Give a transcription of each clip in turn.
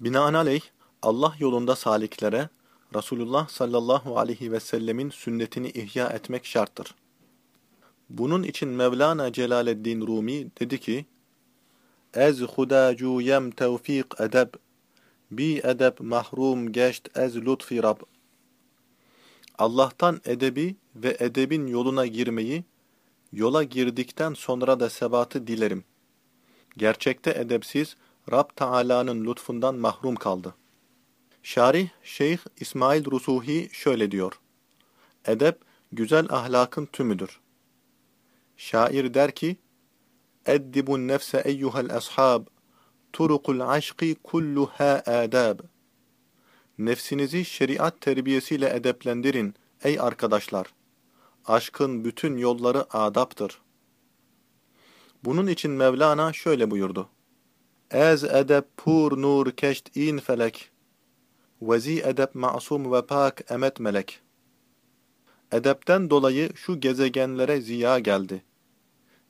Binaenaleyh Allah yolunda saliklere Resulullah sallallahu aleyhi ve sellemin sünnetini ihya etmek şarttır. Bunun için Mevlana Celaleddin Rumi dedi ki, Ez hudacu yem tevfik edeb, bi edeb mahrum geçt ez lütfi Rab. Allah'tan edebi ve edebin yoluna girmeyi, yola girdikten sonra da sebatı dilerim. Gerçekte edepsiz, Rab Teala'nın lütfundan mahrum kaldı. Şarih Şeyh İsmail Rusuhi şöyle diyor. Edep, güzel ahlakın tümüdür. Şair der ki, Eddibun nefse eyyuhel ashab, turukul aşkı kulluha adab. Nefsinizi şeriat terbiyesiyle edeplendirin ey arkadaşlar. Aşkın bütün yolları adaptır. Bunun için Mevlana şöyle buyurdu. Ez edep pur nur keşt in felek. Vezi edep masum ve pak emet melek. Edepten dolayı şu gezegenlere ziya geldi.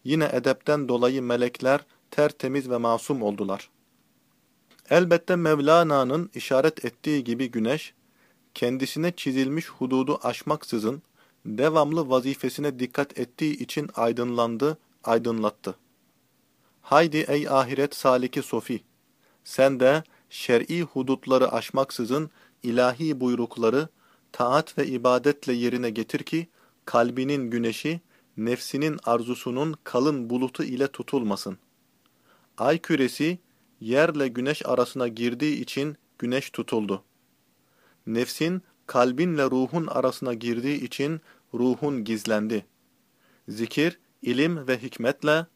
Yine edepten dolayı melekler tertemiz ve masum oldular. Elbette Mevlana'nın işaret ettiği gibi güneş, kendisine çizilmiş hududu aşmaksızın, devamlı vazifesine dikkat ettiği için aydınlandı, aydınlattı. Haydi ey ahiret saliki sofi, sen de şer'i hudutları aşmaksızın ilahi buyrukları taat ve ibadetle yerine getir ki kalbinin güneşi nefsinin arzusunun kalın bulutu ile tutulmasın. Ay küresi yerle güneş arasına girdiği için güneş tutuldu. Nefsin kalbinle ruhun arasına girdiği için ruhun gizlendi. Zikir, ilim ve hikmetle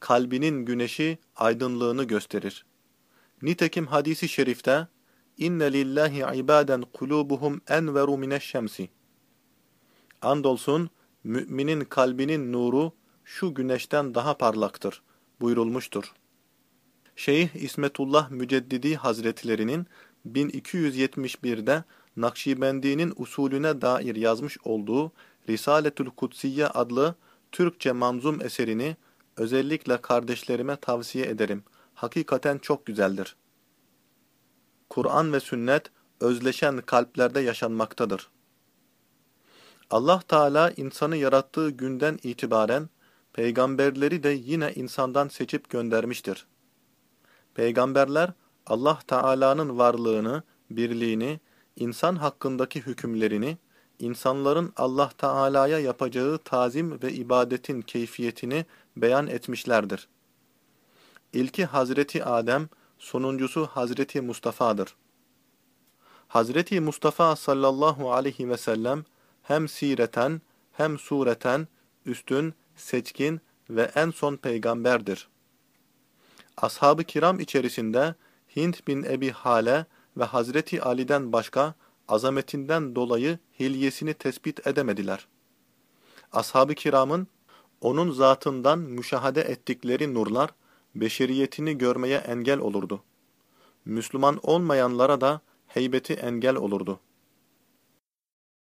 kalbinin güneşi aydınlığını gösterir. Nitekim hadisi şerifte inne lillahi ibaden kulubuhum enveru mineşşemsi. Andolsun müminin kalbinin nuru şu güneşten daha parlaktır buyurulmuştur. Şeyh İsmetullah Müceddidi Hazretlerinin 1271'de Nakşibendi'nin usulüne dair yazmış olduğu Risaletül Kutsiye adlı Türkçe manzum eserini özellikle kardeşlerime tavsiye ederim. Hakikaten çok güzeldir. Kur'an ve sünnet özleşen kalplerde yaşanmaktadır. Allah Teala insanı yarattığı günden itibaren peygamberleri de yine insandan seçip göndermiştir. Peygamberler Allah Teala'nın varlığını, birliğini, insan hakkındaki hükümlerini, insanların Allah Teala'ya yapacağı tazim ve ibadetin keyfiyetini beyan etmişlerdir. İlki Hazreti Adem, sonuncusu Hazreti Mustafa'dır. Hazreti Mustafa sallallahu aleyhi ve sellem hem sireten hem sureten üstün, seçkin ve en son peygamberdir. Ashab-ı kiram içerisinde Hint bin Ebi Hale ve Hazreti Ali'den başka azametinden dolayı hilyesini tespit edemediler. Ashab-ı kiramın onun zatından müşahede ettikleri nurlar beşeriyetini görmeye engel olurdu. Müslüman olmayanlara da heybeti engel olurdu.